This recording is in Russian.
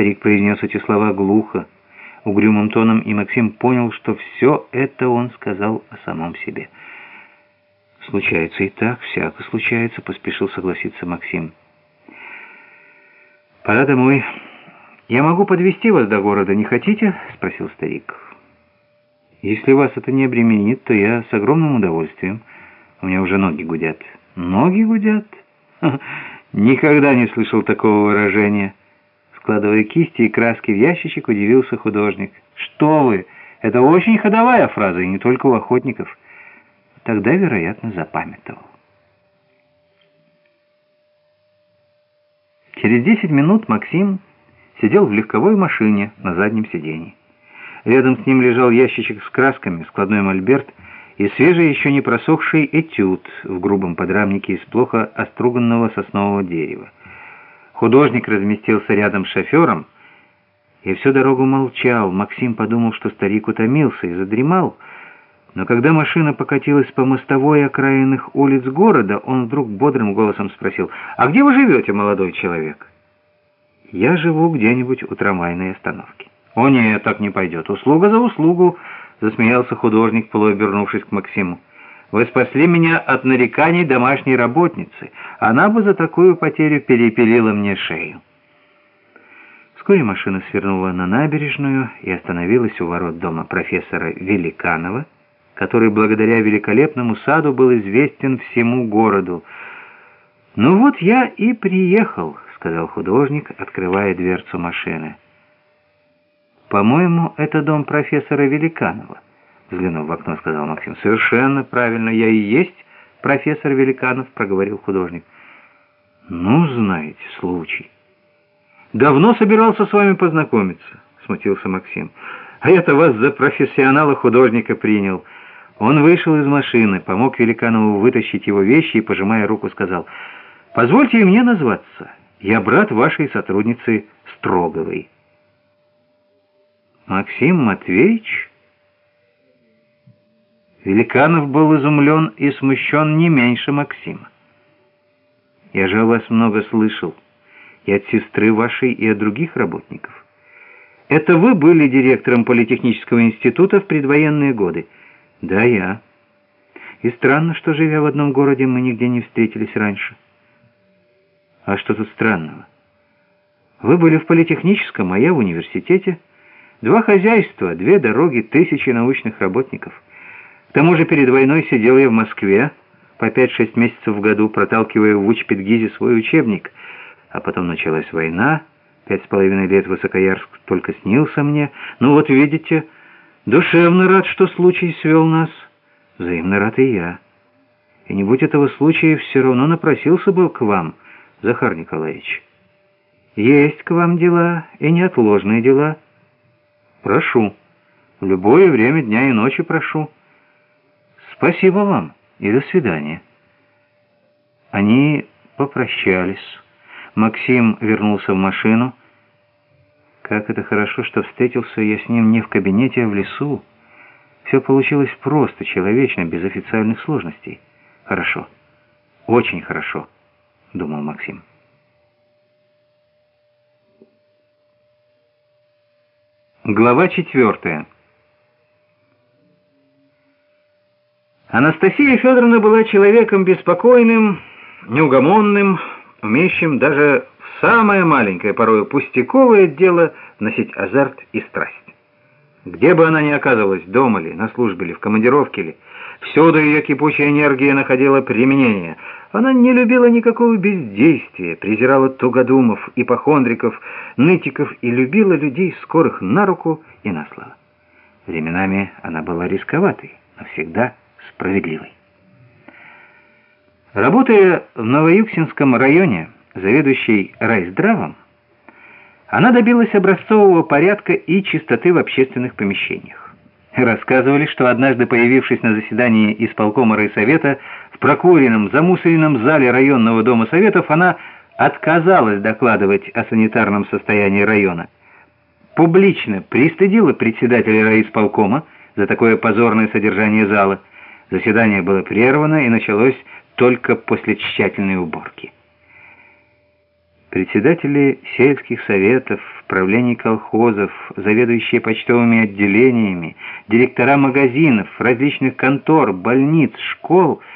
Старик произнес эти слова глухо, угрюмым тоном, и Максим понял, что все это он сказал о самом себе. «Случается и так, всяко случается», — поспешил согласиться Максим. «Пора домой. Я могу подвести вас до города, не хотите?» — спросил старик. «Если вас это не обременит, то я с огромным удовольствием. У меня уже ноги гудят». «Ноги гудят?» «Никогда не слышал такого выражения». Складывая кисти и краски в ящичек, удивился художник. «Что вы! Это очень ходовая фраза, и не только у охотников». Тогда, вероятно, запамятовал. Через десять минут Максим сидел в легковой машине на заднем сиденье. Рядом с ним лежал ящичек с красками, складной мольберт и свежий, еще не просохший этюд в грубом подрамнике из плохо оструганного соснового дерева. Художник разместился рядом с шофером и всю дорогу молчал. Максим подумал, что старик утомился и задремал, но когда машина покатилась по мостовой окраинных улиц города, он вдруг бодрым голосом спросил, «А где вы живете, молодой человек?» «Я живу где-нибудь у трамвайной остановки». «О нет, так не пойдет. Услуга за услугу», — засмеялся художник, полуобернувшись к Максиму. Вы спасли меня от нареканий домашней работницы. Она бы за такую потерю перепилила мне шею. Вскоре машина свернула на набережную и остановилась у ворот дома профессора Великанова, который благодаря великолепному саду был известен всему городу. «Ну вот я и приехал», — сказал художник, открывая дверцу машины. «По-моему, это дом профессора Великанова». Взглянув в окно, сказал Максим. «Совершенно правильно, я и есть профессор Великанов», — проговорил художник. «Ну, знаете, случай». «Давно собирался с вами познакомиться», — смутился Максим. «А я-то вас за профессионала-художника принял». Он вышел из машины, помог Великанову вытащить его вещи и, пожимая руку, сказал, «Позвольте мне назваться. Я брат вашей сотрудницы Строговой». «Максим Матвеевич?» Великанов был изумлен и смущен не меньше Максима. «Я же о вас много слышал, и от сестры вашей, и от других работников. Это вы были директором Политехнического института в предвоенные годы?» «Да, я. И странно, что, живя в одном городе, мы нигде не встретились раньше». «А что тут странного? Вы были в Политехническом, а я в университете. Два хозяйства, две дороги, тысячи научных работников». К тому же перед войной сидел я в Москве по 5-6 месяцев в году, проталкивая в Учпедгизе свой учебник. А потом началась война, пять с половиной лет Высокоярск только снился мне. Ну вот видите, душевно рад, что случай свел нас. Взаимно рад и я. И не будь этого случая, все равно напросился бы к вам, Захар Николаевич. Есть к вам дела и неотложные дела. Прошу. В любое время дня и ночи прошу. «Спасибо вам и до свидания». Они попрощались. Максим вернулся в машину. Как это хорошо, что встретился я с ним не в кабинете, а в лесу. Все получилось просто, человечно, без официальных сложностей. Хорошо. Очень хорошо, думал Максим. Глава четвертая. Анастасия Федоровна была человеком беспокойным, неугомонным, умеющим даже в самое маленькое, порой пустяковое дело носить азарт и страсть. Где бы она ни оказывалась, дома ли, на службе ли, в командировке ли, всюду ее кипучая энергия находила применение. Она не любила никакого бездействия, презирала тугодумов, ипохондриков, нытиков и любила людей, скорых на руку и на слово. Временами она была рисковатой, но всегда справедливой. Работая в Новоюксинском районе, заведующей райздравом, она добилась образцового порядка и чистоты в общественных помещениях. Рассказывали, что однажды появившись на заседании исполкома райсовета в прокуренном, замусоренном зале районного дома советов, она отказалась докладывать о санитарном состоянии района. Публично пристыдила председателя райисполкома за такое позорное содержание зала – Заседание было прервано и началось только после тщательной уборки. Председатели сельских советов, правлений колхозов, заведующие почтовыми отделениями, директора магазинов, различных контор, больниц, школ —